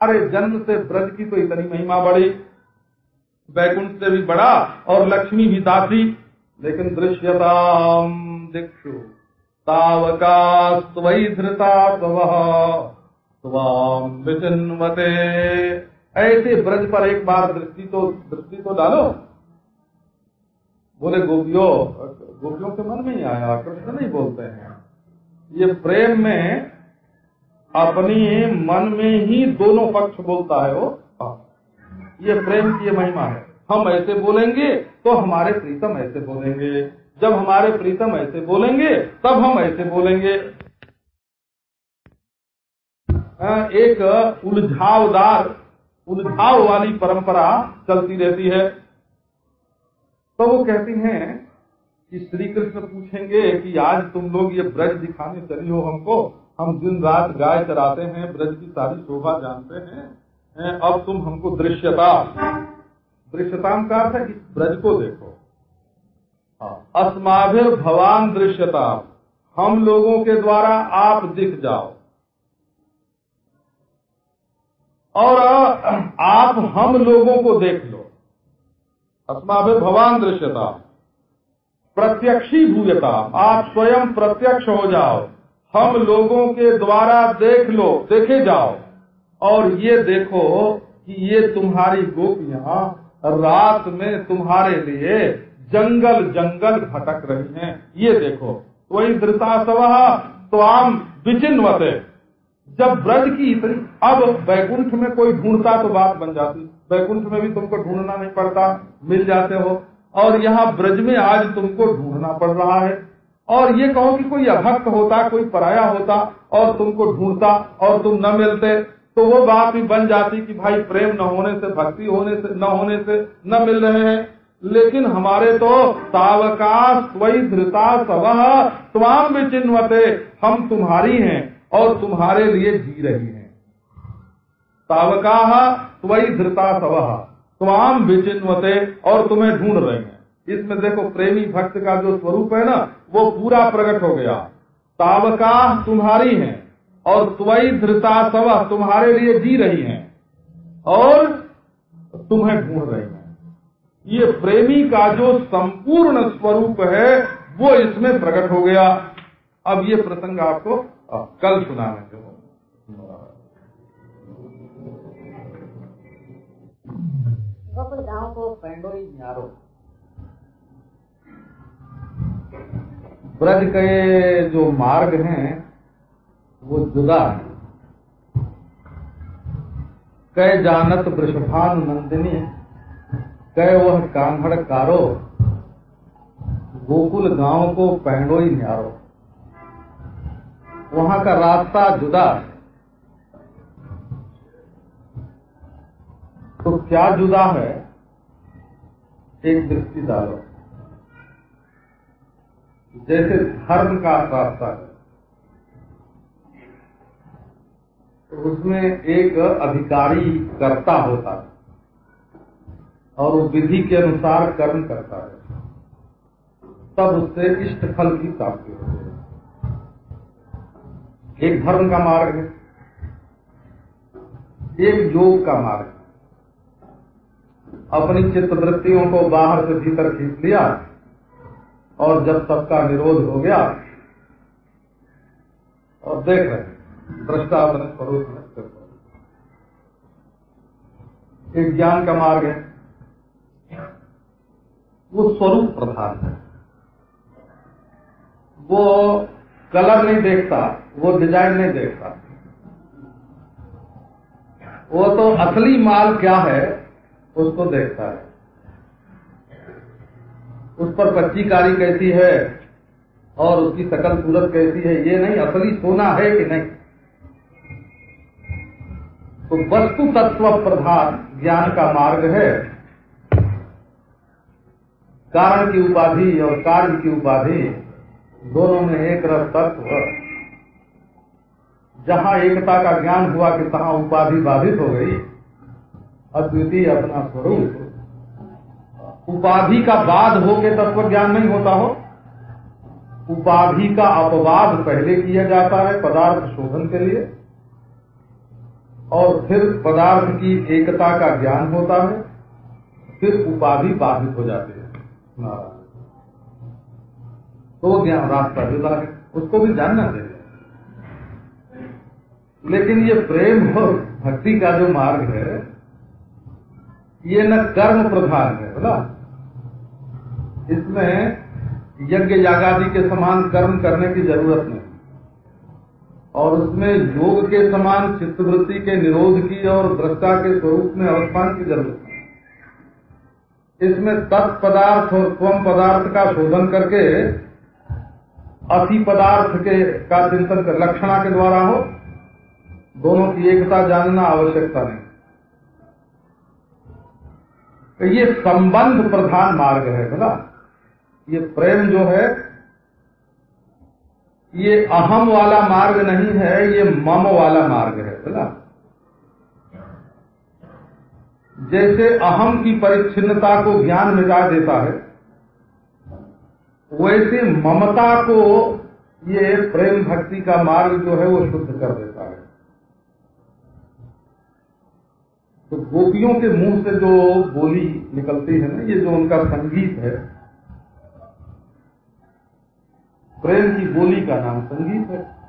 अरे जन्म से ब्रज की तो इतनी महिमा बड़ी वैकुंठ से भी बड़ा और लक्ष्मी भी दासी। लेकिन दृश्यता दिक्षु तावका स्वई धृता स्वाम विचिन्वते। ऐसे ब्रज पर एक बार दृष्टि तो दृष्टि तो डालो। बोले, गोपियों गोपियों के मन में ही आया, कृष्ण नहीं बोलते हैं। ये प्रेम में अपनी मन में ही दोनों पक्ष बोलता है वो। ये प्रेम की महिमा है। हम ऐसे बोलेंगे तो हमारे प्रीतम ऐसे बोलेंगे। जब हमारे प्रीतम ऐसे बोलेंगे, तब हम ऐसे बोलेंगे। एक उलझावदार, उलझाव वाली परंपरा चलती रहती है। तो वो कहती हैं कि श्री कृष्ण पूछेंगे कि आज तुम लोग ये ब्रज दिखाने चली हो हमको? हम दिन रात गाय चराते हैं ब्रज की सारी शोभा जानते हैं अब तुम हमको दृश्यता। दृश्यता का अर्थ है कि ब्रज को देखो। हाँ, अस्माभिर भवान दृश्यता। हम लोगों के द्वारा आप दिख जाओ। और आप हम लोगों को देख लो। अस्माभिर भवान दृश्यता। प्रत्यक्षी भूयता। आप स्वयं प्रत्यक्ष हो जाओ। हम लोगों के द्वारा देख लो, देखे जाओ। और ये देखो कि ये तुम्हारी गोपियाँ रात में तुम्हारे लिए जंगल जंगल भटक रही हैं। ये देखो, वही धृता सवह तो आम विचिन्वते। जब ब्रज की इतनी, अब वैकुंठ में कोई ढूंढता तो बात बन जाती। वैकुंठ में भी तुमको ढूंढना नहीं पड़ता, मिल जाते हो। और यहाँ ब्रज में आज तुमको ढूंढना पड़ रहा है। और ये कहो कि कोई अभक्त होता, कोई पराया होता और तुमको ढूंढता और तुम न मिलते तो वो बात भी बन जाती कि भाई प्रेम न होने से, भक्ति होने से, न होने से न मिल रहे हैं। लेकिन हमारे तो तावकाश स्वई धृता सव स्वाम विचिन्वते, हम तुम्हारी हैं और तुम्हारे लिए जी रही हैं। तावका स्वई धृता सव स्वाम विचिन्वते और तुम्हें ढूंढ रहे हैं। इसमें देखो प्रेमी भक्त का जो स्वरूप है ना, वो पूरा प्रकट हो गया। तावका तुम्हारी हैं और त्वई धृता सव तुम्हारे लिए जी रही हैं और तुम्हें ढूंढ रही हैं। ये प्रेमी का जो संपूर्ण स्वरूप है, वो इसमें प्रकट हो गया। अब ये प्रसंग आपको कल सुनाने के गाँव को पेंडोई न्यारो। ब्रज के जो मार्ग हैं, वो जुदा है। कह जानत वृषभान नंदिनी कह वह कांगड़ कारो, गोकुल गाँव को पेंडोई न्यारो। वहाँ का रास्ता जुदा है। तो क्या जुदा है? एक दृष्टि डालो। जैसे धर्म का रास्ता है। तो उसमें एक अधिकारी करता होता है और वो विधि के अनुसार कर्म करता है। तब उससे इष्ट फल की प्राप्ति होती है। एक धर्म का मार्ग है। एक योग का मार्ग अपनी चित्त वृत्तियों को बाहर से भीतर खींच लिया और जब सबका निरोध हो गया, और देख रहे दृष्टा स्वरूप एक ज्ञान का मार्ग है। वो स्वरूप प्रधान है। वो कलर नहीं देखता, वो डिज़ाइन नहीं देखता। वो तो असली माल क्या है, उसको देखता है। उस पर कच्ची पच्चीकारी कैसी है और उसकी सकल सूरत कैसी है, ये नहीं, असली सोना है कि नहीं? तो वस्तु तत्व प्रधान ज्ञान का मार्ग है। कारण की उपाधि और कार्य की उपाधि दोनों में एक रस तत्व जहाँ एकता का ज्ञान हुआ कि तहां उपाधि बाधित हो गई, अद्वितीय अपना स्वरूप। उपाधि का बाद हो के तत्व ज्ञान नहीं होता हो। उपाधि का अपवाद पहले किया जाता है पदार्थ शोधन के लिए, और फिर पदार्थ की एकता का ज्ञान होता है, फिर उपाधि बाधित हो जाती है। तो ज्ञान रास्ता जुदा है, उसको भी जानना चाहिए लेकिन ये प्रेम और भक्ति का जो मार्ग है, ये न कर्म प्रधान है, बोला। इसमें यज्ञ यागादि के समान कर्म करने की ज़रूरत नहीं। और उसमें योग के समान चित्तवृत्ति के निरोध की और दृष्टा के स्वरूप में अवस्थान की ज़रूरत नहीं। इसमें तत्पदार्थ और स्वम पदार्थ का शोधन करके, अति पदार्थ के का चिंतन कर, लक्षणा के द्वारा हो, दोनों की एकता जानना आवश्यकता नहीं। तो ये संबंध प्रधान मार्ग है बोला ये प्रेम जो है, ये अहम वाला मार्ग नहीं है, ये मम वाला मार्ग है, बोला। जैसे अहम की परिच्छिन्नता को ज्ञान मिटा देता है, वैसे ममता को ये प्रेम भक्ति का मार्ग जो है वो शुद्ध कर देता है। तो गोपियों के मुँह से जो बोली निकलती है ना, ये जो उनका संगीत है प्रेम की बोली का नाम संगीत है।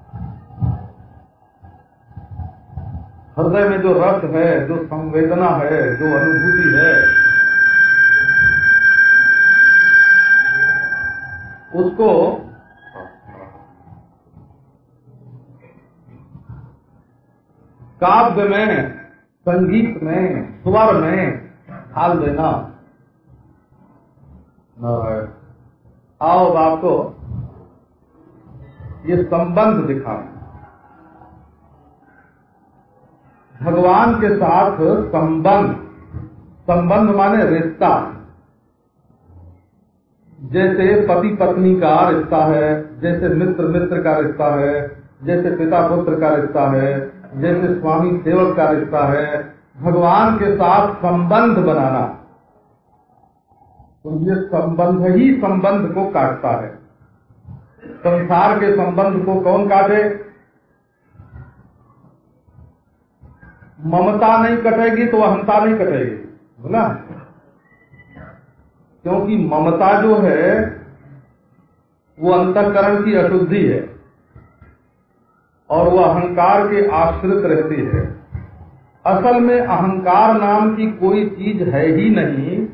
हृदय में जो रस है, जो संवेदना है, जो अनुभूति है, उसको काव्य में, संगीत में, स्वर में ढाल देना। आओ आपको ये संबंध दिखा भगवान के साथ संबंध। संबंध माने रिश्ता। जैसे पति पत्नी का रिश्ता है, जैसे मित्र मित्र का रिश्ता है, जैसे पिता पुत्र का रिश्ता है, जैसे स्वामी सेवक का रिश्ता है, भगवान के साथ संबंध बनाना। तो ये संबंध ही संबंध को काटता है। संसार के संबंध को कौन काटे? ममता नहीं कटेगी तो अहंता नहीं कटेगी बोला क्योंकि ममता जो है, वो अंतकरण की अशुद्धि है और वह अहंकार के आश्रित रहती है। असल में अहंकार नाम की कोई चीज़ है ही नहीं,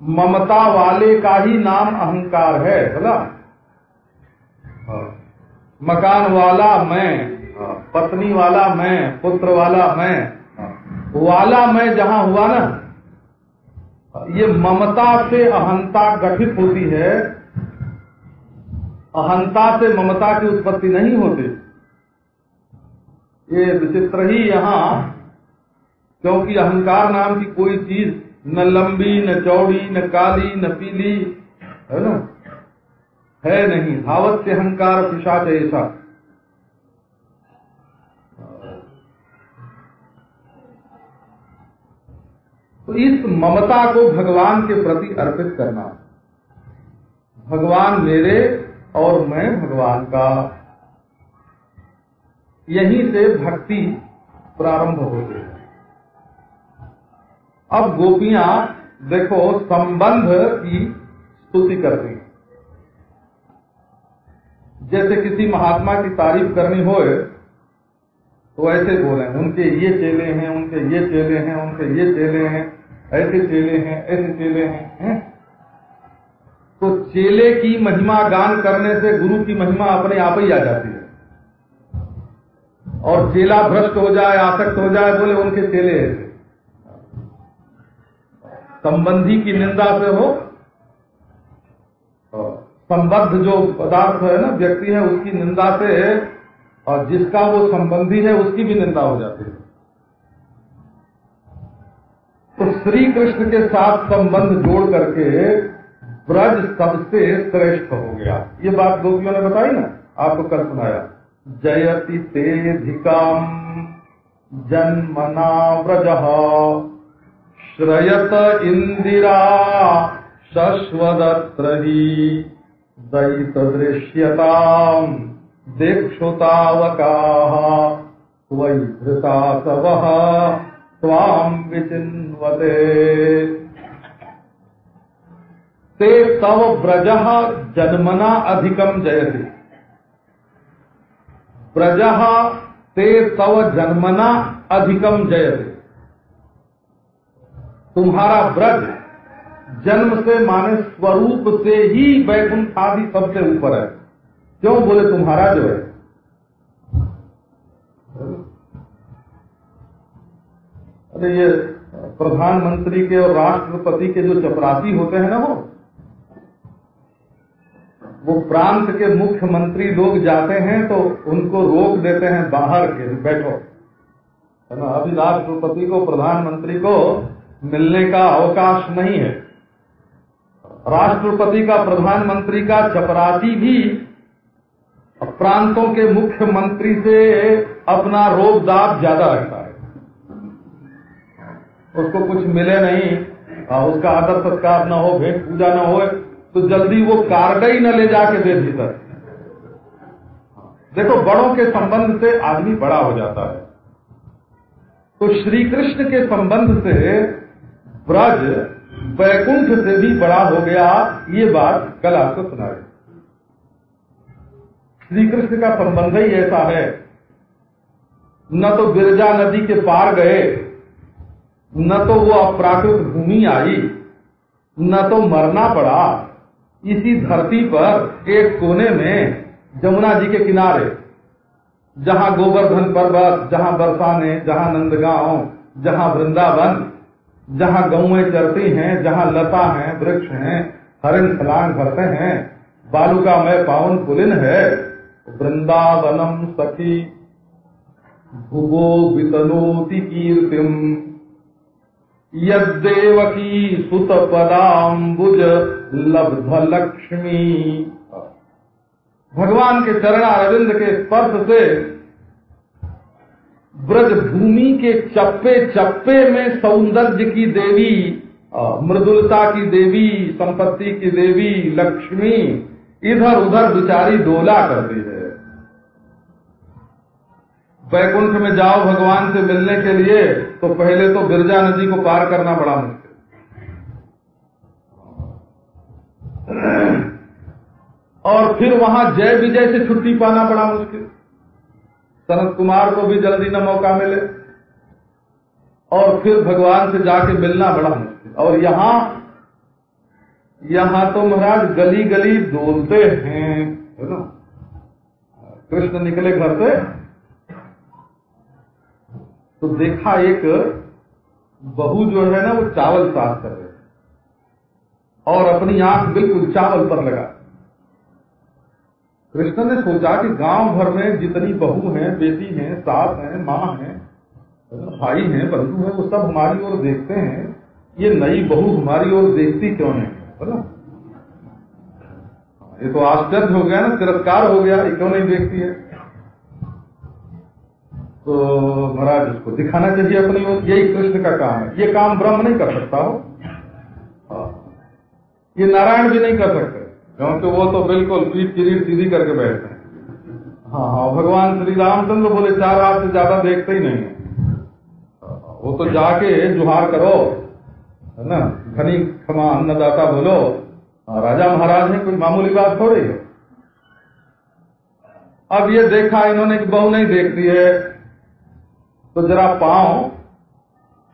ममता वाले का ही नाम अहंकार है बोला मकान वाला मैं पत्नी वाला मैं पुत्र वाला मैं वाला मैं जहाँ हुआ ना ये ममता से अहंता गठित होती है। अहंता से ममता की उत्पत्ति नहीं होती। ये विचित्र ही यहाँ क्योंकि अहंकार नाम की कोई चीज़ न लंबी न चौड़ी न काली न पीली है ना? है नहीं। हावत से अहंकार पिशाच ऐसा। तो इस ममता को भगवान के प्रति अर्पित करना। भगवान मेरे और मैं भगवान का। यहीं से भक्ति प्रारंभ है। अब गोपियाँ, देखो, संबंध की स्तुति करती जैसे किसी महात्मा की तारीफ़ करनी हो तो ऐसे बोले, उनके ये चेले हैं, उनके ये चेले हैं, उनके ये चेले हैं, ऐसे चेले हैं, ऐसे चेले हैं, है? तो चेले की महिमा गान करने से गुरु की महिमा अपने आप ही आ जाती है और चेला भ्रष्ट हो जाए, आसक्त हो जाए, बोले, उनके चेले ऐसे संबंधी की निंदा से हो संबद्ध जो पदार्थ है ना, व्यक्ति है, उसकी निंदा से और जिसका वो संबंधी है, उसकी भी निंदा हो जाती है। तो श्री कृष्ण के साथ संबंध जोड़ करके ब्रज सबसे श्रेष्ठ हो गया। ये बात गोपियों ने बताई ना, आपको कल सुनाया जयति तेधिकाम जन्मना व्रज, श्रयत इंदिरा शश्वदत्र ही दयित दृश्यताम दिक्षुतावका, त्वयि धृता विचिन्वते। ते तव ब्रजः जन्मना अधिकम जयति। ब्रजः ते तव जन्मना अधिकम जयते। तुम्हारा ब्रज जन्म से माने स्वरूप से ही वैकुंठ आदि सबसे ऊपर है। क्यों बोले तुम्हारा जो है? अरे ये प्रधानमंत्री के और राष्ट्रपति के जो चपरासी होते हैं ना वो वो प्रांत के मुख्यमंत्री लोग जाते हैं तो उनको रोक देते हैं बाहर के, बैठो। है ना? अभी राष्ट्रपति को, प्रधानमंत्री को मिलने का अवकाश नहीं है। राष्ट्रपति का, प्रधानमंत्री का चपरासी भी प्रांतों के मुख्यमंत्री से अपना रोब दाब ज़्यादा रखता है। उसको कुछ मिले नहीं उसका आदर सत्कार न हो, भेंट पूजा न हो तो जल्दी वो कार्ड ही न ले जाके दे भीतर देखो, बड़ों के संबंध से आदमी बड़ा हो जाता है। तो श्री कृष्ण के संबंध से ब्रज वैकुंठ से भी बड़ा हो गया ये बात कल आपको सुनाई श्री कृष्ण का संबंध ही ऐसा है। न तो बिरजा नदी के पार गए, न तो वो अप्राकृत भूमि आई, न तो मरना पड़ा। इसी धरती पर एक कोने में जमुना जी के किनारे, जहाँ गोवर्धन पर्वत, जहाँ बरसाने, जहाँ नंदगांव, जहाँ वृंदावन जहाँ गौएँ चरती हैं, जहाँ लता हैं, वृक्ष हैं, हरिण छलांग भरते हैं बालुका में पावन पुलिन है। वृंदावनम सखी भुगो वितनोति कीर्तिम। यदेवकी सुत पदाम्बुज लब्ध लक्ष्मी भगवान के चरण अरविंद के स्पर्श से ब्रज भूमि के चप्पे चप्पे में सौंदर्य की देवी मृदुलता की देवी, संपत्ति की देवी, लक्ष्मी, इधर उधर बिचारी डोला करती है। वैकुंठ में जाओ भगवान से मिलने के लिए तो पहले तो बिरजा नदी को पार करना बड़ा मुश्किल। और फिर वहाँ जय विजय से छुट्टी पाना बड़ा मुश्किल। सनत कुमार को भी जल्दी न मौका मिले और फिर भगवान से जाके मिलना बड़ा मुश्किल। और यहाँ यहाँ तो महाराज गली गली डोलते हैं, है ना? कृष्ण निकले घर से तो देखा एक बहू जो है ना, वो चावल साफ़ कर रहे और अपनी आँख बिल्कुल चावल पर लगा। कृष्ण ने सोचा कि गाँव भर में जितनी बहू हैं, बेटी हैं, सास हैं, माँ हैं भाई हैं बंधु हैं वो सब हमारी ओर देखते हैं, ये नई बहू हमारी ओर देखती क्यों नहीं है ना ये तो आश्चर्य हो गया ना, तिरस्कार हो गया, ये क्यों नहीं देखती है? तो महाराज उसको दिखाना चाहिए अपनी ओर, यही कृष्ण का काम है। ये काम ब्रह्म नहीं कर सकता हो हाँ। ये नारायण भी नहीं कर सकते। क्योंकि वो तो बिल्कुल पीठ किरीट सीधी करके बैठते हैं। हाँ हाँ भगवान श्री रामचंद्र बोले, चार हाथ से ज़्यादा देखते ही नहीं है। वो तो जाके जुहार करो, है ना? घनी क्षमा अन्नदाता बोलो राजा महाराज है, कोई मामूली बात थोड़ी है। अब ये देखा इन्होंने कि बहु नहीं देखती है तो जरा पाँव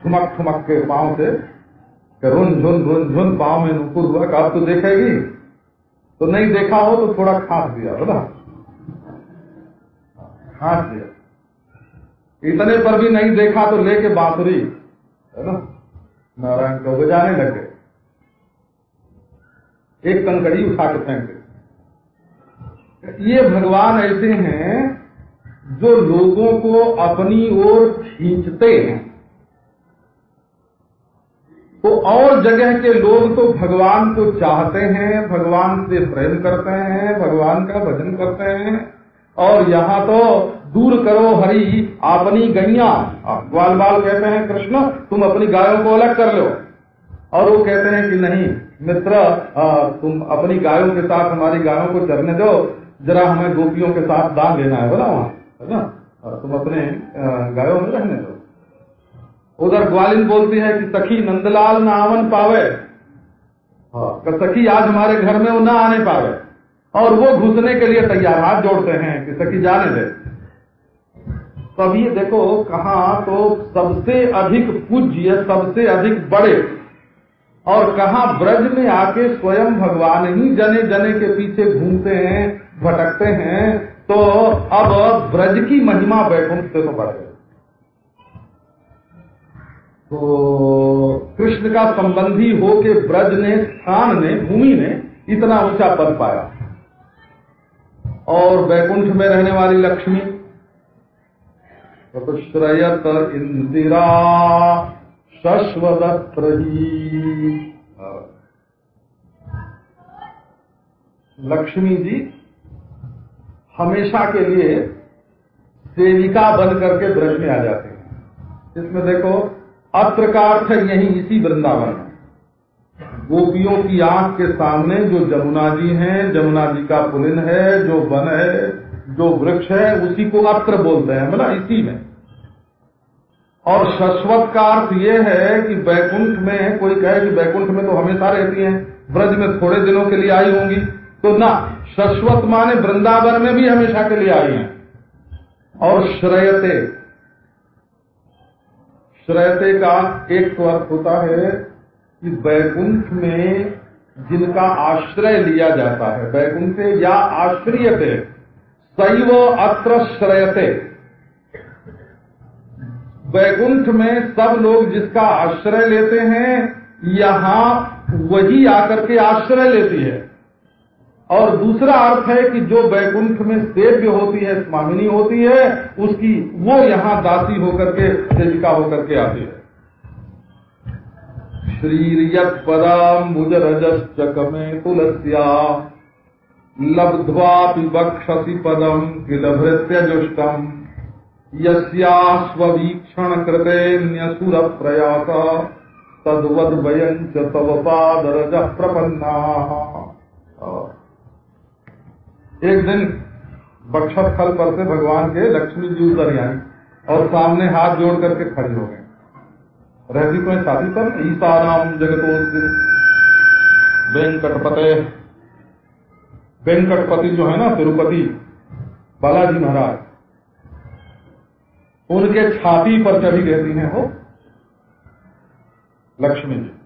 ठुमक ठुमक के पाँव से रुन झुन रुन झुन पाँव में नुपुर हुआ आप तो देखेगी। तो नहीं देखा हो तो थोड़ा खास दिया बोला खास दिया। इतने पर भी नहीं देखा तो लेके बांसुरी है ना? नारायण को बजाने लग। गए एक कंकड़ी उठा के फेंक ये भगवान ऐसे हैं जो लोगों को अपनी ओर खींचते हैं। तो और जगह के लोग तो भगवान को चाहते हैं, भगवान से प्रेम करते हैं, भगवान का भजन करते हैं। और यहाँ तो दूर करो हरी अपनी गैया। ग्वाल बाल कहते हैं, कृष्ण, तुम अपनी गायों को अलग कर लो। और वो कहते हैं कि, नहीं, मित्र तुम अपनी गायों के साथ हमारी गायों को चरने दो। जरा हमें गोपियों के साथ दान लेना है, बोला वहाँ। है ना? तुम तुम अपने गायों में रहने दो। उधर ग्वालिन बोलती है कि सखी नंदलाल न आवन पावे। हाँ, सखी आज हमारे घर में वो ना आने पावे। और वो घुसने के लिए तैयार हाथ जोड़ते हैं कि सखी जाने दे। तब ये देखो कहा तो सबसे अधिक पूज्य सबसे अधिक बड़े और कहा ब्रज में आके स्वयं भगवान ही जने जने के पीछे घूमते हैं भटकते हैं तो अब ब्रज की महिमा वैकुंठ से तो बढ़। गई तो कृष्ण का संबंधी हो के ब्रज ने, स्थान ने, भूमि ने इतना ऊँचा पद पाया। और वैकुंठ में रहने वाली लक्ष्मी तो इंदिरा शश्वदत्तही लक्ष्मी जी हमेशा के लिए सेविका बन करके ब्रज में आ जाते हैं। इसमें देखो अत्र का अर्थ यही इसी वृंदावन। में गोपियों की आँख के सामने जो जमुना जी हैं, जमुना जी का पुलिन है, जो वन है, जो वृक्ष है, उसी को अत्र बोलते हैं मतलब इसी में। और शाश्वत का अर्थ ये है कि बैकुंठ में, कोई कहे कि बैकुंठ में तो हमेशा रहती हैं, ब्रज में थोड़े दिनों के लिए आई होंगी तो ना, शाश्वत माने वृंदावन में भी हमेशा के लिए आई हैं। और श्रयते श्रयते का एक अर्थ होता है कि बैकुंठ में जिनका आश्रय लिया जाता है बैकुंठे या आश्रयते, सैव अत्र श्रयते। बैकुंठ में सब लोग जिसका आश्रय लेते हैं, यहाँ वही आकर के आश्रय लेती है। और दूसरा अर्थ है कि जो बैकुंठ में सेव्य होती है, स्वामिनी होती है, उसकी वो यहाँ दासी होकर के सेविका होकर के आती है। श्रीरियत पदाम्बुज रजश्चकमे तुलस्या लब्ध्वा बक्षसी पदम किल भृत्यजुष्टम यस्यास्वीक्षण कृतेन्यसुर प्रयास तद्वद वयंच तव पादरज प्रपन्ना। एक दिन बक्षत खल पर से भगवान के लक्ष्मी जी उतर आई और सामने हाथ जोड़ करके खड़े हो गए। रहती तो शादी पर ईसा नाम जगतो वेंकटपते। वेंकटपति जो है ना, तिरुपति बालाजी महाराज, उनके छाती पर चढ़ी रहती हैं वो लक्ष्मी जी।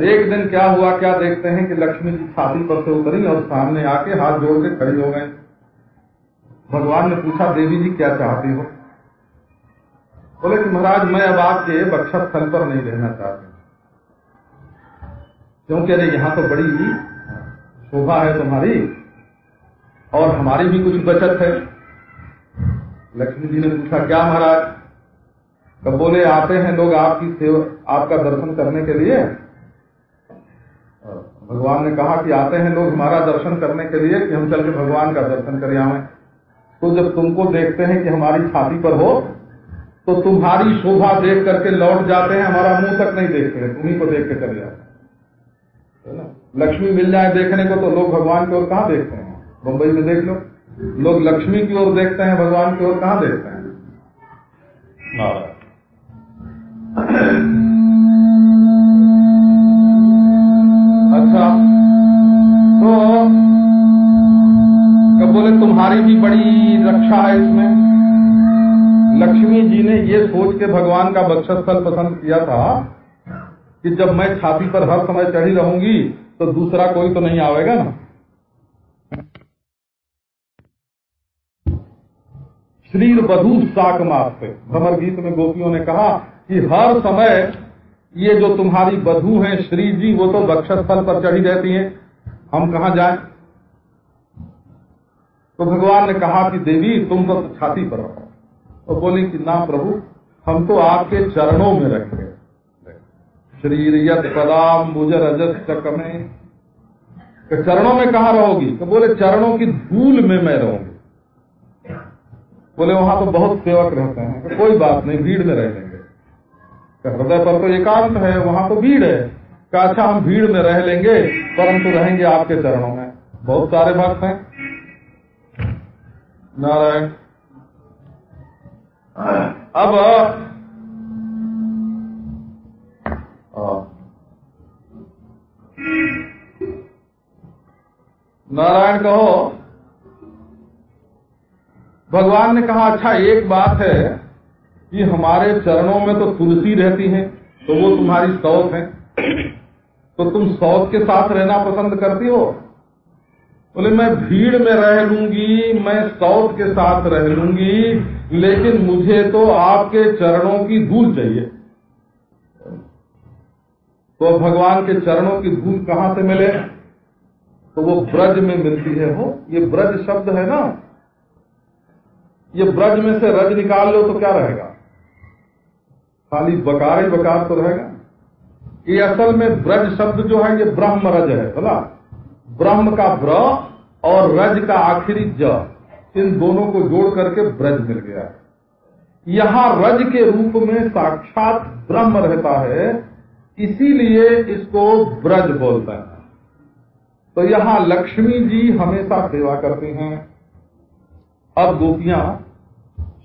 एक दिन क्या हुआ, क्या देखते हैं कि लक्ष्मी जी छाती पर से उतरी और सामने आके हाथ जोड़ के खड़ी हो गए। भगवान ने पूछा, देवी जी, क्या चाहती हो? बोले कि, महाराज, मैं अब आपके बक्षत स्थल पर नहीं रहना चाहती। क्योंकि अरे यहाँ तो बड़ी शोभा है तुम्हारी और हमारी भी कुछ बचत है। लक्ष्मी जी ने पूछा, क्या महाराज? कब बोले, आते हैं लोग आपकी सेवा, आपका दर्शन करने के लिए। भगवान ने कहा कि आते हैं लोग हमारा दर्शन करने के लिए कि हम चल के भगवान का दर्शन कर, आवे। तो जब तुमको देखते हैं कि हमारी छाती पर हो तो तुम्हारी शोभा देख करके लौट जाते हैं, हमारा मुँह तक नहीं देखते हैं तुम्ही को देख के चले जाते हैं। लक्ष्मी मिल जाए देखने को तो लोग भगवान की ओर कहाँ देखते हैं? मुंबई में देख लो। लोग लक्ष्मी की ओर देखते हैं, भगवान की ओर कहाँ देखते हैं? तो कब बोले, तुम्हारी भी बड़ी रक्षा है इसमें। लक्ष्मी जी ने ये सोच के भगवान का बक्षस्थल पसंद किया था कि जब मैं छाती पर हर समय चढ़ी रहूँगी तो दूसरा कोई तो नहीं आवेगा ना। श्रीर बधू साक मास्ते भ्रमर गीत में गोपियों ने कहा कि हर समय ये जो तुम्हारी बधू हैं श्री जी वो तो बक्षस्थल पर चढ़ी रहती हैं। हम कहा जाएँ? तो भगवान ने कहा कि देवी, तुम तो छाती पर रहो। तो बोली कि ना प्रभु, हम तो आपके चरणों में रहेंगे श्रीरियत पदाम बुज रजत चकमे चरणों में कहा रहोगी? तो बोले, चरणों की धूल में मैं रहूँगी। बोले, वहाँ तो बहुत सेवक रहते हैं तो कोई बात नहीं, भीड़ में रह लेंगे। हृदय पर तो एकांत है, वहाँ तो भीड़ है। का अच्छा हम भीड़ में रह लेंगे, परंतु रहेंगे आपके चरणों में। बहुत सारे भक्त हैं। नारायण। अब नारायण कहो, भगवान ने कहा अच्छा एक बात है कि हमारे चरणों में तो तुलसी रहती है तो वो तुम्हारी सौत है। तो तुम सौत के साथ रहना पसंद करती हो? बोले, मैं भीड़ में रह लूँगी, मैं सौत के साथ रह लूँगी, लेकिन मुझे तो आपके चरणों की धूल चाहिए। तो भगवान के चरणों की धूल कहाँ से मिले? तो वो ब्रज में मिलती है। हो, ये ब्रज शब्द है ना? ये ब्रज में से रज निकाल लो तो क्या रहेगा? खाली बकार ही बकार तो रहेगा। ये असल में ब्रज शब्द जो है, ये ब्रह्म रज है, बोला। ब्रह्म का ब्र और रज का आखिरी ज, इन दोनों को जोड़ करके ब्रज मिल गया। है यहाँ रज के रूप में साक्षात ब्रह्म रहता है, इसीलिए इसको ब्रज बोलते हैं। तो यहाँ लक्ष्मी जी हमेशा सेवा करती हैं। अब गोपियाँ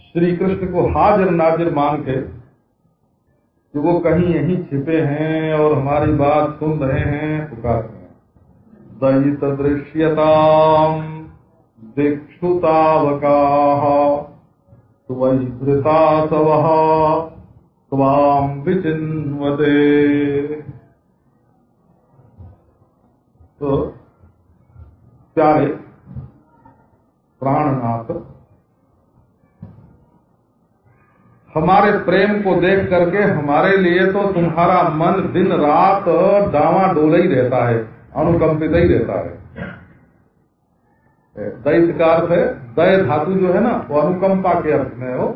श्री कृष्ण को हाजिर नाजिर मान के कि वो कहीं यहीं छिपे हैं और हमारी बात सुन रहे हैं, पुकारते हैं। दयित दृश्यताम दिक्षुतावका। त्वयिभृता सव त्वाम विचिन्वते। तो प्यारे, प्राणनाथ हमारे प्रेम को देख करके हमारे लिए तो तुम्हारा मन दिन रात डावा डोला ही रहता है, अनुकंपित ही रहता है। दैत का अर्थ है दय धातु जो है ना, वो अनुकंपा के अर्थ में हो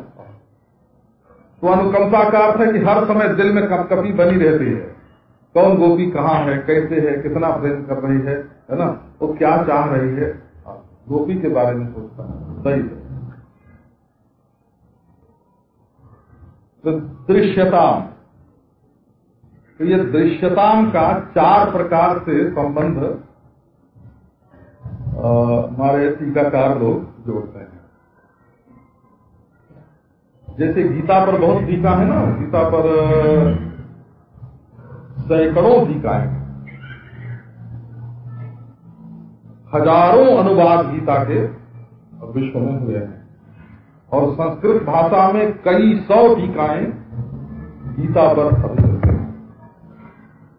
तो अनुकंपा का अर्थ है कि हर समय दिल में कपकपी बनी रहती है। कौन गोपी कहाँ है, कैसे है, कितना प्रेम कर रही है है ना? वो क्या चाह रही है? गोपी के बारे में सोचता है दैत तो दृश्यताम। तो ये दृश्यताम का चार प्रकार से संबंध हमारे टीकाकार लोग जोड़ते हैं। जैसे गीता पर बहुत टीका है ना, गीता पर सैकड़ों टीकाएँ हज़ारों अनुवाद गीता के विश्व में हुए हैं। और संस्कृत भाषा में कई सौ टीकाएँ गीता पर अभिकृत हैं।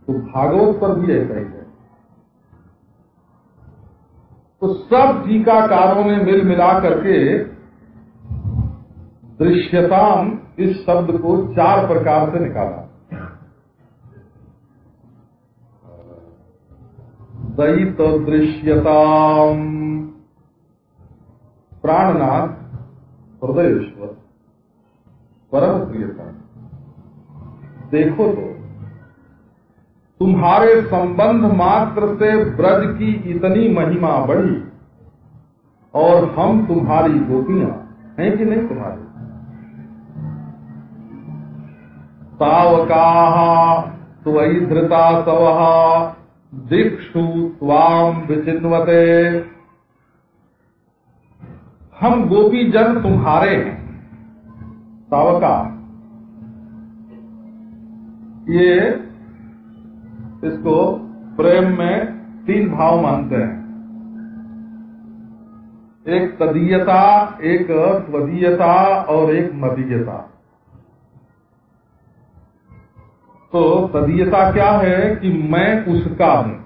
तो भागवत पर भी ऐसा ही है। तो सब टीकाकारों ने मिल मिला करके दृश्यताम इस शब्द को चार प्रकार से निकाला। दयित दृश्यताम प्राणनाथ हृदयेश्वर परम प्रियता देखो तो तुम्हारे संबंध मात्र से ब्रज की इतनी महिमा बढ़ी और हम तुम्हारी गोपियाँ हैं कि नहीं तुम्हारी? तावका त्वयि धृता सव दीक्षु त्वाम विचिन्वते। हम गोपी जन तुम्हारे हैं। तावका ये इसको प्रेम में तीन भाव मानते हैं। एक तदीयता, एक स्वदीयता और एक मदीयता। तो तदीयता क्या है कि मैं उसका हूँ।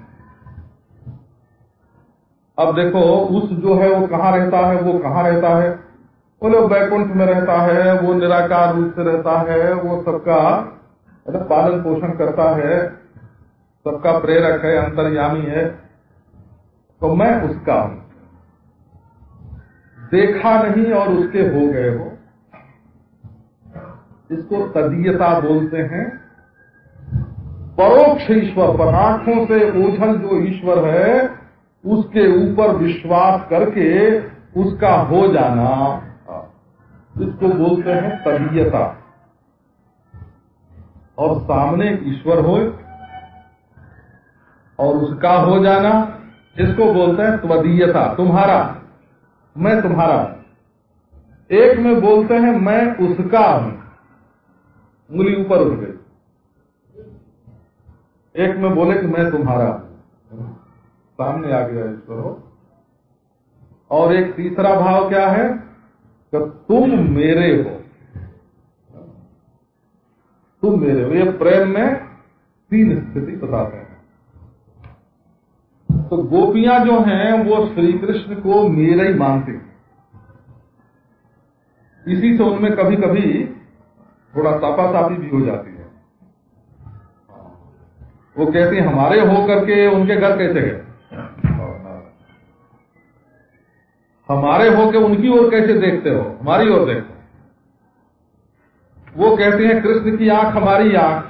अब देखो, उस जो है, वो कहाँ रहता है, वो कहाँ रहता है? बोले बैकुंठ में रहता है, वो निराकार रूप से रहता है, वो सबका मतलब पालन पोषण करता है, सबका प्रेरक है, अंतर्यामी है। तो मैं उसका हूँ। देखा नहीं और उसके हो गए हो। इसको तदीयता बोलते हैं। परोक्ष ईश्वर पर आँखों से ओझल जो ईश्वर है उसके ऊपर विश्वास करके उसका हो जाना। इसको बोलते हैं तदीयता। और सामने ईश्वर हो और उसका हो जाना, इसको बोलते हैं त्वदीयता। तुम्हारा, मैं तुम्हारा एक में बोलते हैं, मैं उसका हूँ। उंगली ऊपर उठ गई। एक में बोले कि मैं तुम्हारा हूँ। सामने आ गया ईश्वर और एक तीसरा भाव क्या है? कि तुम मेरे हो। तुम मेरे हो। ये प्रेम में तीन स्थिति बताते हैं। तो गोपियाँ जो हैं, वो श्री कृष्ण को मेरे ही मानती हैं। इसी से उनमें कभी कभी थोड़ा सापासापी भी हो जाती है। वो कहती हमारे होकर के उनके घर कैसे गए? हमारे हो के उनकी ओर कैसे देखते हो? हमारी ओर देखो वो कहते हैं, कृष्ण की आँख हमारी आँख,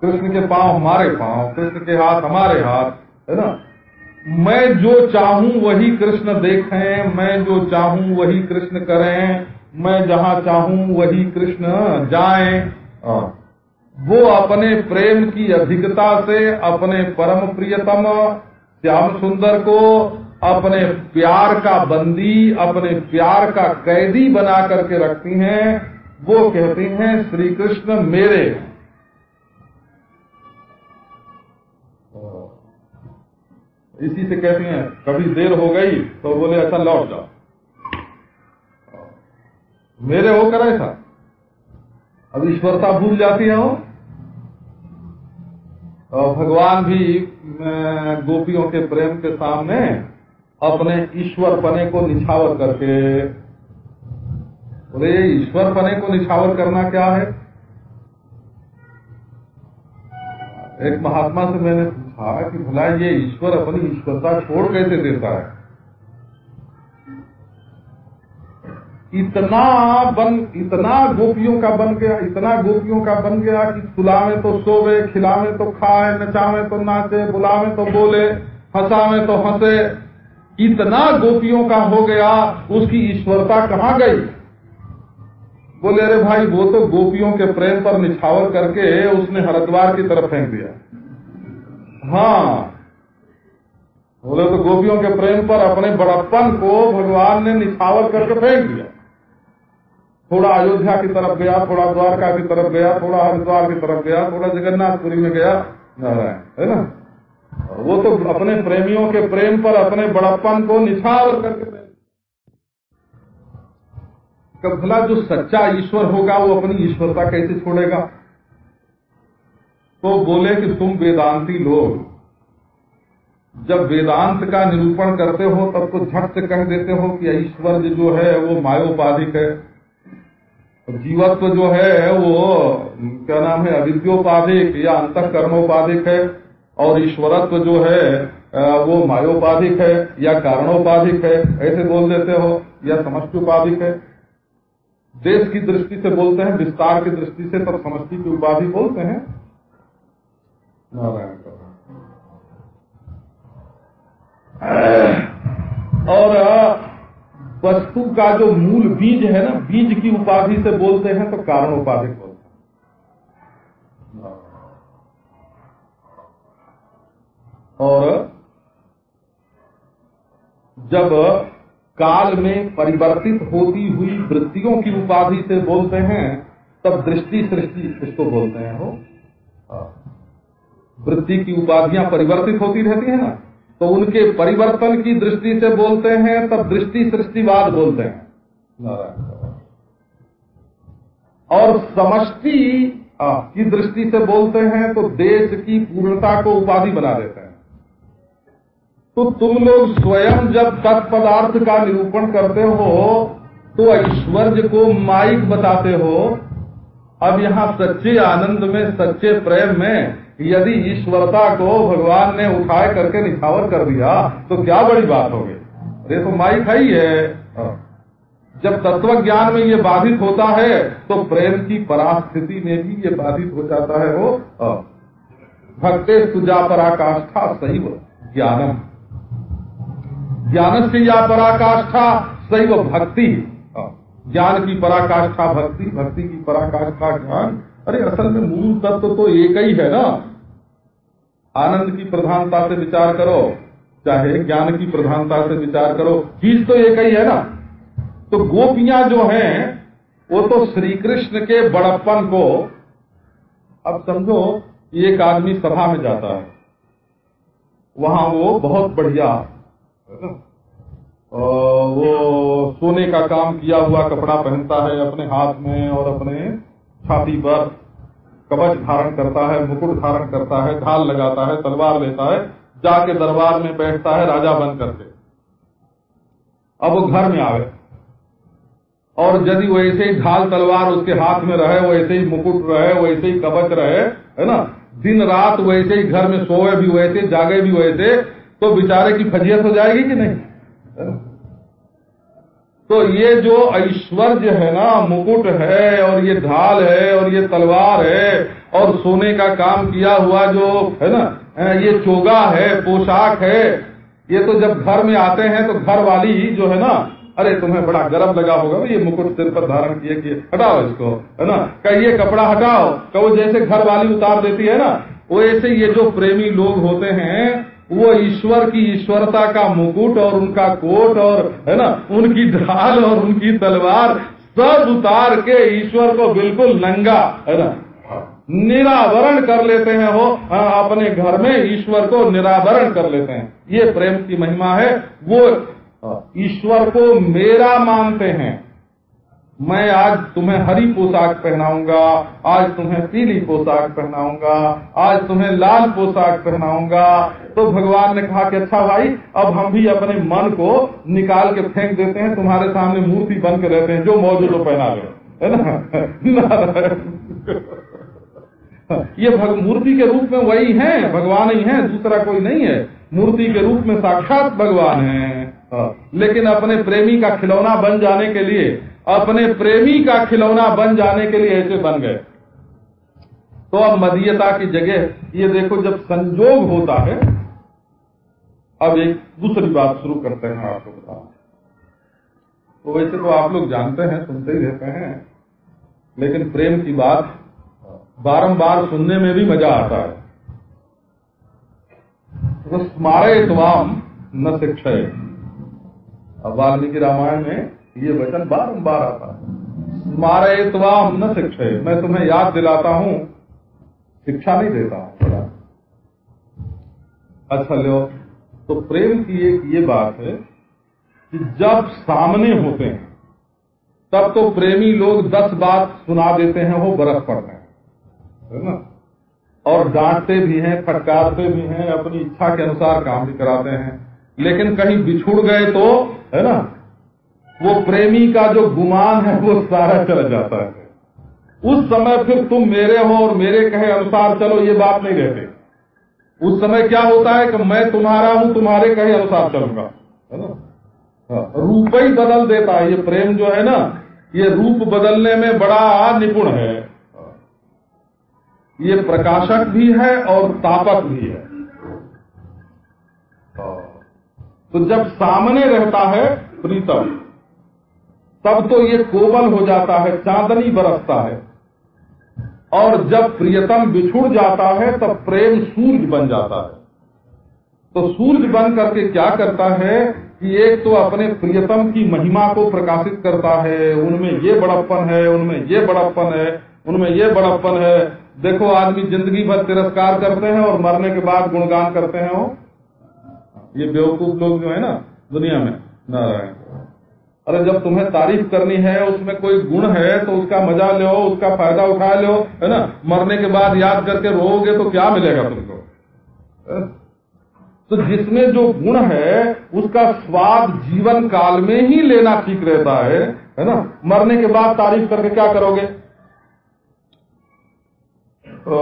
कृष्ण के पाँव हमारे पाँव, कृष्ण के हाथ हमारे हाथ है ना? मैं जो चाहूँ वही कृष्ण देखें, मैं जो चाहूँ वही कृष्ण करें, मैं जहाँ चाहूँ वही कृष्ण जाए। वो अपने प्रेम की अधिकता से, अपने परम प्रियतम, श्याम सुंदर को अपने प्यार का बंदी, अपने प्यार का कैदी बना करके रखती हैं, वो कहती हैं श्री कृष्ण मेरे इसी से कहती हैं, कभी देर हो गई तो बोले अच्छा लौट जाओ। मेरे होकर ऐसा? अब ईश्वरता भूल जाती है वो। भगवान भी गोपियों के प्रेम के सामने अपने ईश्वर पने को निछावर करके। बोले ईश्वर पने को निछावर करना क्या है? एक महात्मा से मैंने पूछा कि भला ये ईश्वर अपनी ईश्वरता छोड़ कैसे देता है? इतना बन, इतना गोपियों का बन गया, इतना गोपियों का बन गया कि सुलावे तो सोवे, खिलावे तो खाए, नचावे तो नाचे, बुलावे तो बोले, हंसावे तो हंसे। इतना गोपियों का हो गया, उसकी ईश्वरता कहाँ गई? बोले, अरे भाई, वो तो गोपियों के प्रेम पर निछावर करके उसने हरिद्वार की तरफ़ फेंक दिया। हाँ। बोले तो गोपियों के प्रेम पर अपने बड़प्पन को भगवान ने निछावर करके फेंक दिया। थोड़ा अयोध्या की तरफ़ गया, थोड़ा द्वारका की तरफ़ गया, थोड़ा हरिद्वार की तरफ़ गया, थोड़ा जगन्नाथपुरी में गया, नारायण, है ना? वो तो अपने प्रेमियों के प्रेम पर, अपने बड़प्पन को निछावर करके भला जो सच्चा ईश्वर होगा, वो अपनी ईश्वरता कैसे छोड़ेगा? तो बोले कि तुम वेदांती लोग, जब वेदांत का निरूपण करते हो, तब तो झट से कह देते हो कि ईश्वर जो है, वो मायोपाधिक है। जीवत्व जो है, वो क्या नाम है, अविद्योपाधिक या अंत कर्मोपाधिक है। और ईश्वरत्व जो है वो मायोपाधिक है या कारणोपाधिक है, ऐसे बोल देते हो, या समष्टि है। देश की दृष्टि से बोलते हैं, विस्तार की दृष्टि से तब समष्टि की उपाधि बोलते हैं। नारायण और वस्तु का जो मूल बीज है ना, बीज की उपाधि से बोलते हैं तो कारण उपाधि बोलते हैं और जब काल में परिवर्तित होती हुई वृत्तियों की उपाधि से बोलते हैं, तब दृष्टि सृष्टि इसको बोलते हैं हो। वृत्ति की उपाधियाँ परिवर्तित होती रहती है ना तो उनके परिवर्तन की दृष्टि से बोलते हैं, तब दृष्टि सृष्टिवाद बोलते हैं। और समष्टि की दृष्टि से बोलते हैं तो देश की पूर्णता को उपाधि बना देते हैं। तो तुम लोग स्वयं जब तत्पदार्थ का निरूपण करते हो तो ऐश्वर्य को माइक बताते हो। अब यहाँ सच्चे आनंद में, सच्चे प्रेम में यदि ईश्वरता को भगवान ने उठाए करके निछावर कर दिया तो क्या बड़ी बात होगी? अरे तो माइक है ही है। हाँ। जब तत्व ज्ञान में ये बाधित होता है तो प्रेम की परास्थिति में भी ये बाधित हो जाता है वो। हाँ। भक्ते सुजा पराकाष्ठा सही ज्ञानम। ज्ञान से या पराकाष्ठा सही भक्ति। हाँ। ज्ञान की पराकाष्ठा भक्ति भक्ति की पराकाष्ठा ज्ञान। अरे, असल में मूल तत्व तो एक ही है ना। आनंद की प्रधानता से विचार करो, चाहे ज्ञान की प्रधानता से विचार करो, चीज़ तो एक ही है ना। तो गोपियाँ जो हैं, वो तो श्री कृष्ण के बड़प्पन को, अब समझो, एक आदमी सभा में जाता है। वहाँ वो बहुत बढ़िया वो सोने का काम किया हुआ कपड़ा पहनता है अपने हाथ में और अपने छाती पर कवच धारण करता है, मुकुट धारण करता है, ढाल लगाता है, तलवार लेता है, जाके दरबार में बैठता है, राजा बन करके। अब वो घर में आवे। और यदि वैसे ही ढाल तलवार उसके हाथ में रहे वैसे ही मुकुट रहे वैसे ही कवच रहे, है ना? दिन रात वैसे ही घर में सोए भी वैसे जागे भी वैसे तो बेचारे की फजियत हो जाएगी कि नहीं? तो ये जो ऐश्वर्य है ना, मुकुट है, और ये ढाल है, और ये तलवार है, और सोने का काम किया हुआ जो, है ना ये चोगा है, पोशाक है, ये तो जब घर में आते हैं तो घर वाली जो है ना, अरे तुम्हें बड़ा गर्म लगा होगा ये मुकुट सिर पर धारण किए कि हटाओ इसको, है ना, कह ये कपड़ा हटाओ, कहो जैसे घर वाली उतार देती है ना वो ऐसे ये जो प्रेमी लोग होते हैं वो ईश्वर की ईश्वरता का मुकुट और उनका कोट और, है ना, उनकी ढाल और उनकी तलवार सब उतार के ईश्वर को बिल्कुल नंगा, है ना, निरावरण कर लेते हैं वो अपने घर में ईश्वर को निरावरण कर लेते हैं। ये प्रेम की महिमा है, वो ईश्वर को मेरा मानते हैं। मैं आज तुम्हें हरी पोशाक पहनाऊँगा, आज तुम्हें पीली पोशाक पहनाऊँगा, आज तुम्हें लाल पोशाक पहनाऊँगा। तो भगवान ने कहा कि अच्छा भाई, अब हम भी अपने मन को निकाल के फेंक देते हैं, तुम्हारे सामने मूर्ति बन के रहते हैं, जो मौजूद हो पहना रहे है ना? ये मूर्ति के रूप में वही है, भगवान ही है, दूसरा कोई नहीं है। मूर्ति के रूप में साक्षात भगवान है हाँ। लेकिन अपने प्रेमी का खिलौना बन जाने के लिए, अपने प्रेमी का खिलौना बन जाने के लिए ऐसे बन गए। तो अब मदीयता की जगह, ये देखो जब संजोग होता है, अब एक दूसरी बात शुरू करते हैं आपको बताओ तो वैसे तो आप लोग जानते हैं, सुनते ही रहते हैं, लेकिन प्रेम की बात बारंबार सुनने में भी मज़ा आता है। तो स्मारे तमाम, न शिक्षा अब वाल्मीकि रामायण में ये वचन बारंबार आता है। स्मारे तमाम न शिक्षा, मैं तुम्हें याद दिलाता हूँ, शिक्षा नहीं देता अच्छा लो तो प्रेम की एक ये बात है कि जब सामने होते हैं, तब तो प्रेमी लोग दस बात सुना देते हैं, वो बरस पड़ते हैं। है ना? और डांटते भी हैं, फटकारते भी हैं, अपनी इच्छा के अनुसार काम भी कराते हैं। लेकिन कहीं बिछुड़ गए तो है ना वो प्रेमी का जो गुमान है वो सारा चला जाता है। उस समय फिर तुम मेरे हो और मेरे कहे अनुसार चलो ये बात नहीं रहते। उस समय क्या होता है कि मैं तुम्हारा हूँ तुम्हारे कहे अनुसार चलूँगा है ना? हाँ, रूप ही बदल देता है ये प्रेम जो है ना ये रूप बदलने में बड़ा निपुण है। ये प्रकाशक भी है और तापक भी है। तो जब सामने रहता है प्रीतम, तब तो ये कोमल हो जाता है, चांदनी बरसता है। और जब प्रियतम बिछुड़ जाता है, तब प्रेम सूर्य बन जाता है। तो सूर्य बन करके क्या करता है कि एक तो अपने प्रियतम की महिमा को प्रकाशित करता है, उनमें ये बड़प्पन है, उनमें ये बड़प्पन है, उनमें ये बड़प्पन है। देखो, आदमी ज़िंदगी भर तिरस्कार करते हैं और मरने के बाद गुणगान करते हैं वो ये बेवकूफ़ लोग जो है ना, दुनिया में, नारायण अरे जब तुम्हें तारीफ़ करनी है, उसमें कोई गुण है तो उसका मज़ा लो, उसका फ़ायदा उठा लो, है ना? मरने के बाद याद करके रोगे तो क्या मिलेगा तुमको? तो जिसमें जो गुण है, उसका स्वाद जीवन काल में ही लेना ठीक रहता है है ना? मरने के बाद तारीफ़ करके क्या करोगे? तो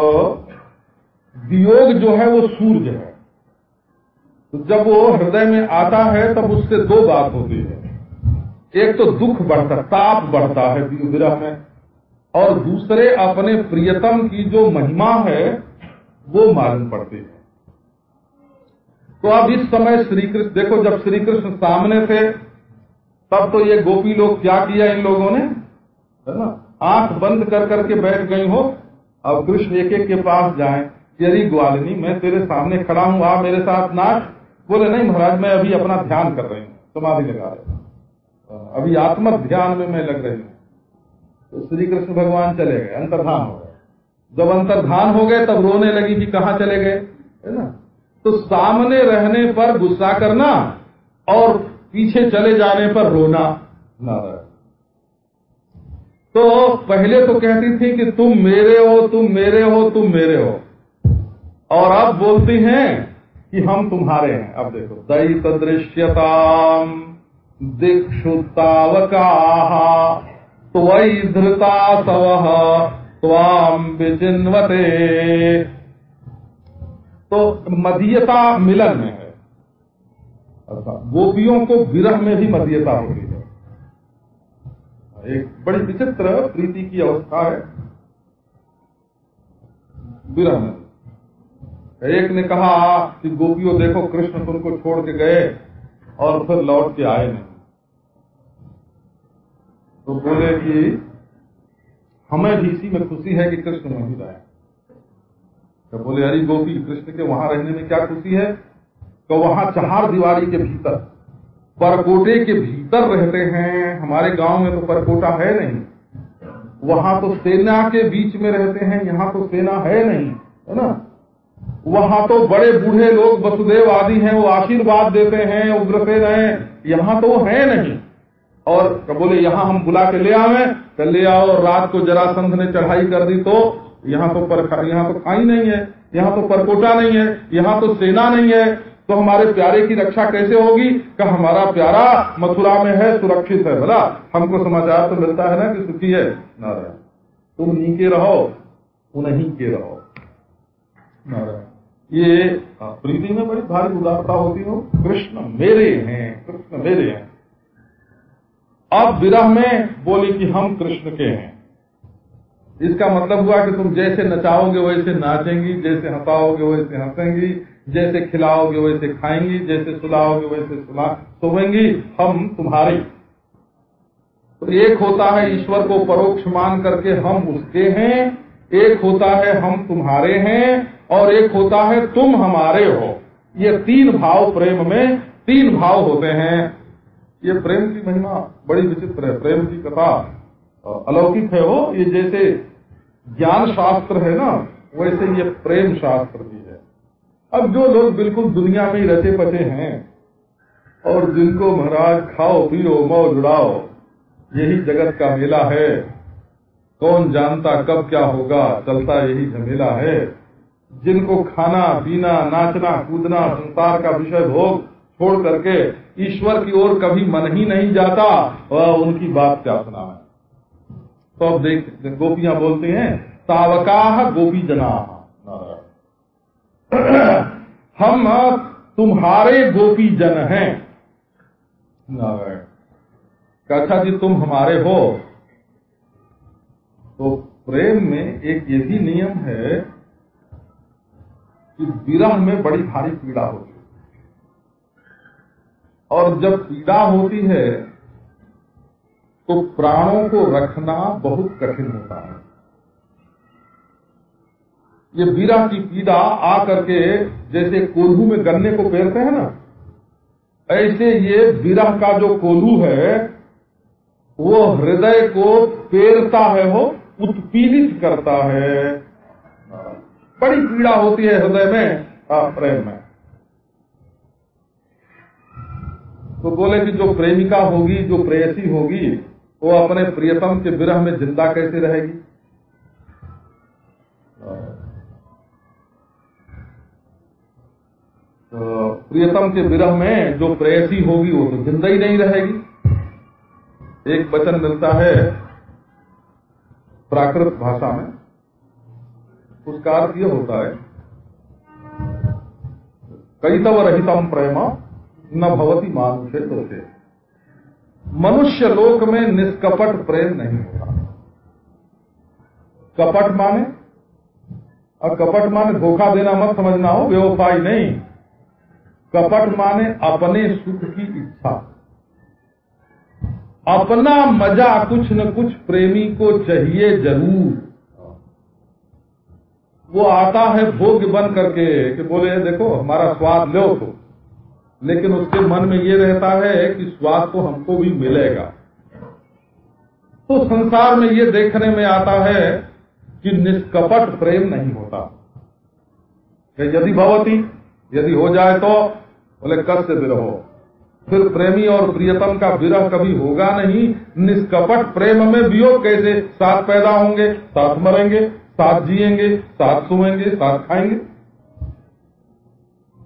वियोग जो है, वो सूर्य है। तो जब वो हृदय में आता है, तब उससे दो बात होती है। एक तो दुख बढ़ता, ताप बढ़ता है विरह में, और दूसरे अपने प्रियतम की जो महिमा है, वो मालूम पड़ती है। तो अब इस समय श्री कृष्ण देखो जब श्री कृष्ण सामने थे, तब तो ये गोपी लोग क्या किया इन लोगों ने? है ना? आँख बंद कर करके बैठ गई हो, अब कृष्ण एक एक के पास जाए, तेरी ग्वालिनी, मैं तेरे सामने खड़ा हूँ, आ मेरे साथ नाच। बोले, नहीं महाराज, मैं अभी अपना ध्यान कर रही हूँ, समाधि लगा रहे अभी आत्म ध्यान में मैं लग रही हूँ। तो श्री कृष्ण भगवान चले गए, अंतर्धान हो गए। जब अंतर्धान हो गए, तब रोने लगी कि कहाँ चले गए, है ना? तो सामने रहने पर गुस्सा करना और पीछे चले जाने पर रोना नारायण तो पहले तो कहती थी कि तुम मेरे हो, तुम मेरे हो, तुम मेरे हो। और अब बोलती हैं कि हम तुम्हारे हैं। अब देखो। दैत दृश्यताम दीक्षुतावका त्वयि धृता सव त्वाम विचिन्वते। तो मदीयता मिलन में है। अच्छा गोपियों को विरह में भी मदीयता होती है। एक बड़ी विचित्र प्रीति की अवस्था है। विरह में। एक ने कहा, कि गोपियों, देखो, कृष्ण तुमको छोड़ के गए और फिर लौट के आए नहीं। तो बोले कि, हमें भी इसी में खुशी है कि कृष्ण वहीं रहे। तो बोले, अरे गोपी, कृष्ण के वहाँ रहने में क्या खुशी है? तो वहाँ चार दीवारी के भीतर, परकोटे के भीतर रहते हैं। हमारे गाँव में तो परकोटा है नहीं। वहाँ तो सेना के बीच में रहते हैं, यहाँ तो सेना है नहीं, है ना? वहाँ तो बड़े बूढ़े लोग वसुदेव आदि हैं, वो आशीर्वाद देते हैं उग्रसेन है यहाँ तो वो है नहीं। और बोले, यहाँ हम बुला के ले आवे? तो ले आओ, रात को जरासंध ने चढ़ाई कर दी तो यहाँ तो पर, यहाँ तो खाई नहीं है, यहाँ तो परकोटा नहीं है, यहाँ तो सेना नहीं है। तो हमारे प्यारे की रक्षा कैसे होगी? कि हमारा प्यारा मथुरा में है, सुरक्षित है बोला हमको समाचार तो मिलता है ना कि सुखी है। नारायण, तुम नीचे रहो, उन्हीं के रहो। नारायण ये प्रीति में बड़ी भारी उदारता होती हो। कृष्ण मेरे हैं, कृष्ण मेरे हैं। अब विरह में बोली कि हम कृष्ण के हैं। इसका मतलब हुआ कि तुम जैसे नचाओगे, वैसे नाचेंगी, जैसे हंसाओगे, वैसे हंसेंगी, जैसे खिलाओगे, वैसे खाएँगी, जैसे सुलाओगे, वैसे सुला, सोवेंगी, हम तुम्हारी। तो एक होता है ईश्वर को परोक्ष मान करके हम उसके हैं एक होता है हम तुम्हारे हैं और एक होता है तुम हमारे हो। ये तीन भाव प्रेम में तीन भाव होते हैं। ये प्रेम की महिमा बड़ी विचित्र है, प्रेम की कथा। अलौकिक है वो, ये जैसे ज्ञान शास्त्र है ना, वैसे ये प्रेम शास्त्र भी है। अब जो लोग बिल्कुल दुनिया में रचे पचे हैं, और जिनको महाराज खाओ, पियो मौज उड़ाओ यही जगत का मेला है। कौन जानता कब क्या होगा? चलता यही झमेला है। जिनको खाना, पीना, नाचना, कूदना, संसार का विषय भोग छोड़ करके ईश्वर की ओर कभी मन ही नहीं जाता वह उनकी बात क्या सुना है? तो अब देख गोपियाँ बोलती हैं तावकाह गोपी जना हम तुम्हारे गोपी जन हैं। अच्छा जी, तुम हमारे हो तो प्रेम में एक ये भी नियम है कि विरह में बड़ी भारी पीड़ा होती है। और जब पीड़ा होती है तो प्राणों को रखना बहुत कठिन होता है। ये बीरा की पीड़ा आ करके जैसे कोल्हू में गन्ने को पेरते हैं ना, ऐसे ये विरह का जो कोल्हू है, वो हृदय को पेरता है वो उत्पीड़ित करता है। बड़ी पीड़ा होती है हृदय में प्रेम में। तो बोले कि जो प्रेमिका होगी, जो प्रेयसी होगी, वो अपने प्रियतम के विरह में ज़िंदा कैसे रहेगी? तो प्रियतम के विरह में जो प्रेयसी होगी, वो तो ज़िंदा ही नहीं रहेगी। एक वचन मिलता है प्राकृत भाषा में उसका अर्थ यह होता है। कैतव रहितम प्रेम न भवती मानुष्य दोषे मनुष्य लोक में निष्कपट प्रेम नहीं होता। कपट माने? और कपट माने धोखा देना मत समझना हो, व्यवसाय नहीं। कपट माने अपने सुख की इच्छा। अपना मज़ा कुछ न कुछ प्रेमी को चाहिए ज़रूर। वो आता है भोग बन करके कि बोले, देखो, हमारा स्वाद लो तो। लेकिन उसके मन में ये रहता है कि स्वाद तो हमको भी मिलेगा। तो संसार में ये देखने में आता है कि निष्कपट प्रेम नहीं होता। यदि भवती, यदि हो जाए तो बोले, कष्ट विरहो फिर प्रेमी और प्रियतम का विरह कभी होगा नहीं। निष्कपट प्रेम में वियोग कैसे? साथ पैदा होंगे, साथ मरेंगे, साथ जिएँगे, साथ सोएँगे, साथ खाएँगे।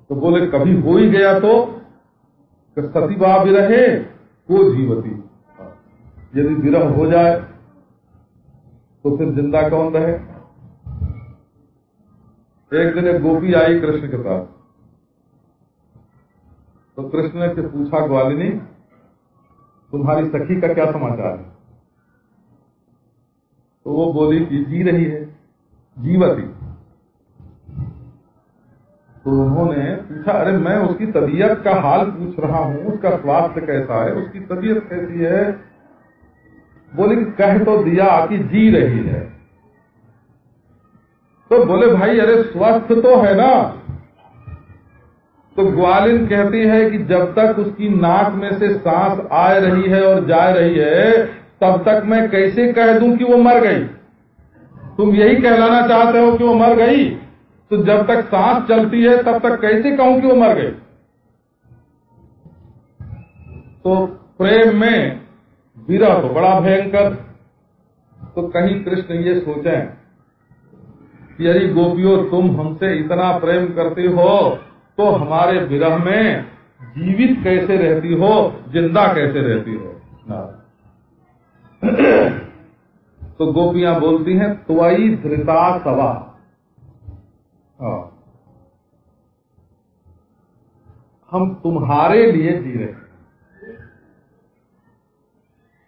तो बोले, कभी हो ही गया तो सतीबा विरहे को जीवती। यदि विरह हो जाए तो फिर ज़िंदा कौन रहे? एक दिन एक गोपी आई कृष्ण के पास। तो कृष्ण ने से पूछा, ग्वालिनी, तुम्हारी सखी का क्या समाचार है? तो वो बोली कि जी रही है, जीवती। तो उन्होंने पूछा, अरे मैं उसकी तबीयत का हाल पूछ रहा हूँ, उसका स्वास्थ्य कैसा है, उसकी तबीयत कैसी है? बोले कह तो दिया कि जी रही है। तो बोले, भाई, अरे स्वस्थ तो है ना। तो ग्वालिन कहती है कि जब तक उसकी नाक में से सांस आ रही है और जा रही है, तब तक मैं कैसे कह दूँ कि वो मर गई? तुम यही कहलाना चाहते हो कि वो मर गई? तो जब तक सांस चलती है, तब तक कैसे कहूँ कि वो मर गई? तो प्रेम में विरह तो बड़ा भयंकर। तो कहीं कृष्ण ये सोचें कि यदि गोपियों, तुम हमसे इतना प्रेम करती हो तो हमारे विरह में जीवित कैसे रहती हो, ज़िंदा कैसे रहती हो? तो गोपियाँ बोलती हैं, त्वई धृता सवा। हाँ। हम तुम्हारे लिए जी रहे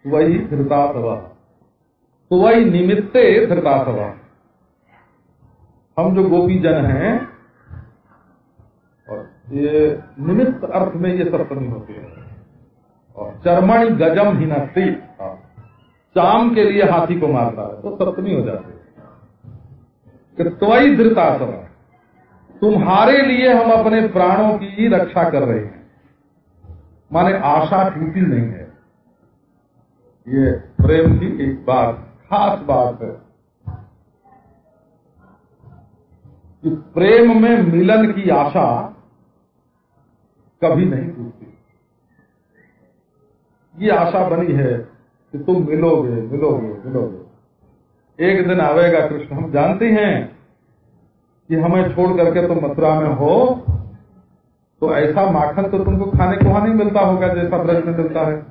वही धृता सवा। वही निमित्ते धृता सवा। हम जो गोपी जन हैं ये निमित्त अर्थ में ये सप्तमी होती है। और चरमणि गजम ही नस्ती चाम के लिए हाथी को मारता है तो सप्तमी हो जाती है। त्वई धृता सवा तुम्हारे लिए हम अपने प्राणों की ही रक्षा कर रहे हैं। माने आशा टूटी नहीं है। ये प्रेम की एक बात, खास बात है। कि प्रेम में मिलन की आशा कभी नहीं टूटती ये आशा बनी है कि तुम मिलोगे मिलोगे मिलोगे। एक दिन आवेगा कृष्ण, हम जानते हैं कि हमें छोड़ करके तुम मथुरा में हो तो ऐसा माखन तो तुमको खाने को वहाँ नहीं मिलता होगा जैसा ब्रज में मिलता है।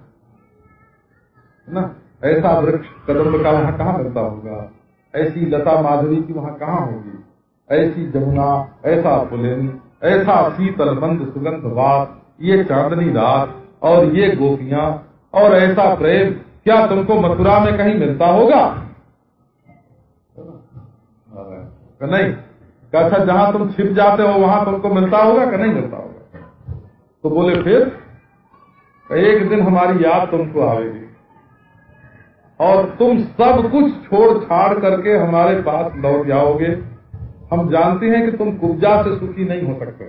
ना? ऐसा वृक्ष कदम का वहाँ कहाँ मिलता होगा? ऐसी लता माधुरी की वहाँ कहाँ होगी? ऐसी जमुना, ऐसा पुलिन ऐसा शीतल मंद सुगंध वास, ये चांदनी रात और ये गोपियाँ। और ऐसा प्रेम, क्या तुमको मथुरा में कहीं मिलता होगा? नहीं। अच्छा जहाँ तुम छिप जाते हो, वहाँ तुमको मिलता होगा कि नहीं मिलता होगा? तो बोले, फिर? एक दिन हमारी याद तुमको आएगी। और तुम सब कुछ छोड़ छाड़ करके हमारे पास लौट जाओगे। हम जानते हैं कि तुम कुब्जा से सुखी नहीं हो सकते।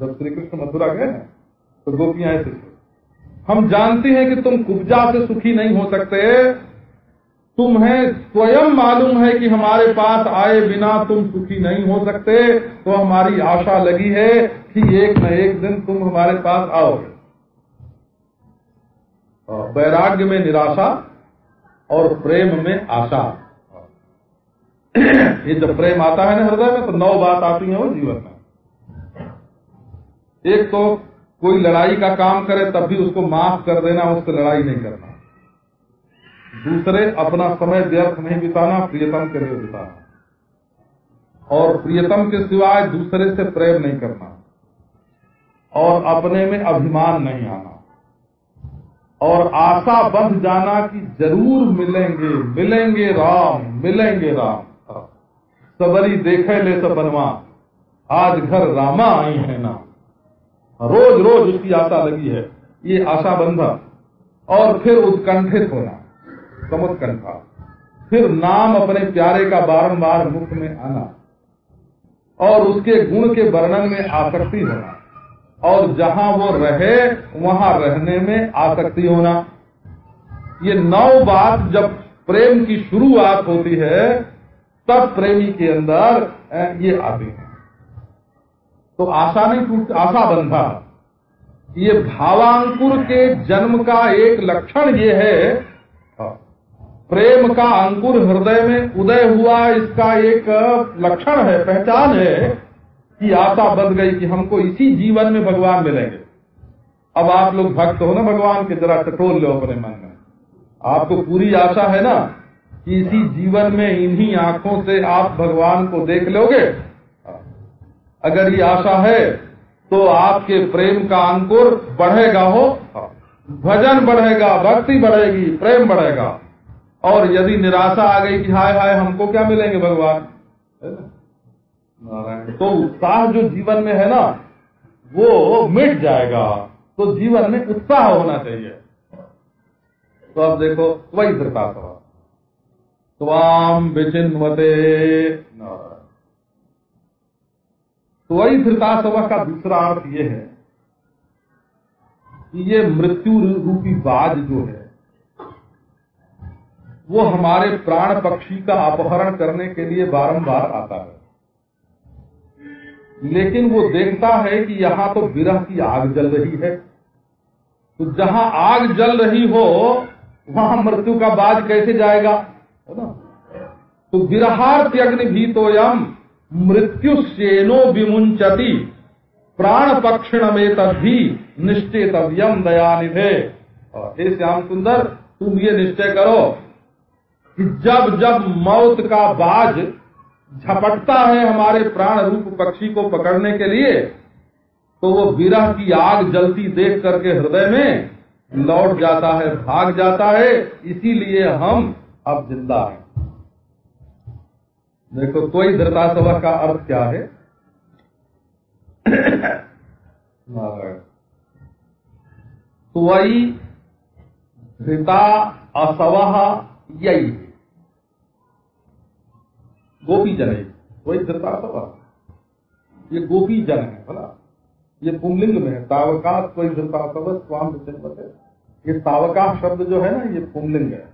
जब श्री कृष्ण मथुरा गए तो गोपियाँ ऐसे हम जानते हैं कि तुम कुब्जा से सुखी नहीं हो सकते। तुम्हें स्वयं मालूम है कि हमारे पास आए बिना तुम सुखी नहीं हो सकते। तो हमारी आशा लगी है कि एक न एक दिन तुम हमारे पास आओगे। वैराग्य में निराशा और प्रेम में आशा। ये जब प्रेम आता है ना हृदय में तो नौ बात आती है वो जीवन में। एक तो कोई लड़ाई का काम करे, तब भी उसको माफ़ कर देना उससे लड़ाई नहीं करना। दूसरे, अपना समय व्यर्थ नहीं बिताना, प्रियतम के लिए बिताना। और प्रियतम के सिवाय दूसरे से प्रेम नहीं करना। और अपने में अभिमान नहीं आना। और आशा बंध जाना कि ज़रूर मिलेंगे मिलेंगे राम मिलेंगे राम। सबरी देखे ले सब बनवा आज घर रामा आई है ना। रोज रोज उसकी आशा लगी है। ये आशा बंधा। और फिर उत्कंठित होना। समुत्कंठा। फिर नाम अपने प्यारे का बारंबार मुख में आना। और उसके गुण के वर्णन में आसक्ति होना। और जहाँ वो रहे, वहाँ रहने में आसक्ति होना। ये नौ बात जब प्रेम की शुरुआत होती है तब प्रेमी के अंदर ये आती है। तो आशा नहीं टूट आशा बंधा ये भावांकुर के जन्म का एक लक्षण ये है प्रेम का अंकुर हृदय में उदय हुआ, इसका एक लक्षण है, पहचान है कि आशा बन गई कि हमको इसी जीवन में भगवान मिलेंगे। अब आप लोग भक्त हो ना भगवान के, जरा टटोल लो अपने मन में। आपको पूरी आशा है ना? इसी जीवन में इन्हीं आँखों से आप भगवान को देख लोगे? अगर ये आशा है तो आपके प्रेम का अंकुर बढ़ेगा हो। भजन बढ़ेगा, भक्ति बढ़ेगी, प्रेम बढ़ेगा। और यदि निराशा आ गई कि हाय हाय, हमको क्या मिलेंगे भगवान? तो उत्साह जो जीवन में है ना, वो मिट जाएगा। तो जीवन में उत्साह होना चाहिए। तो अब देखो, वही धृता सभा स्वाम विचिन्वते। नारायण तो धृता सभा का दूसरा अर्थ यह है कि ये मृत्यु रूपी बाज जो है, वो हमारे प्राण पक्षी का अपहरण करने के लिए बारंबार आता है। लेकिन वो देखता है कि यहाँ तो विरह की आग जल रही है। तो जहाँ आग जल रही हो, वहाँ मृत्यु का बाज कैसे जाएगा? है ना? तो विरहार्थ अग्नि भी तो यम मृत्यु सेनो विमुंचती प्राण पक्षण में तभी दयानिधे। और हे श्याम सुंदर तुम ये निश्चय करो कि जब जब मौत का बाज झपटता है हमारे प्राण रूप पक्षी को पकड़ने के लिए तो वो विरह की आग जलती देख करके हृदय में लौट जाता है, भाग जाता है। इसीलिए हम अब ज़िंदा है। देखो तो ही सभा का अर्थ क्या है? त्वयि धृता असवह यही गोपी जन है। वही धृता सभा ये गोपी जन है बोला ये पुमलिंग में है। तावका त्वयि धृता सभा स्वाम ये तावका शब्द जो है ना, ये पुमलिंग है।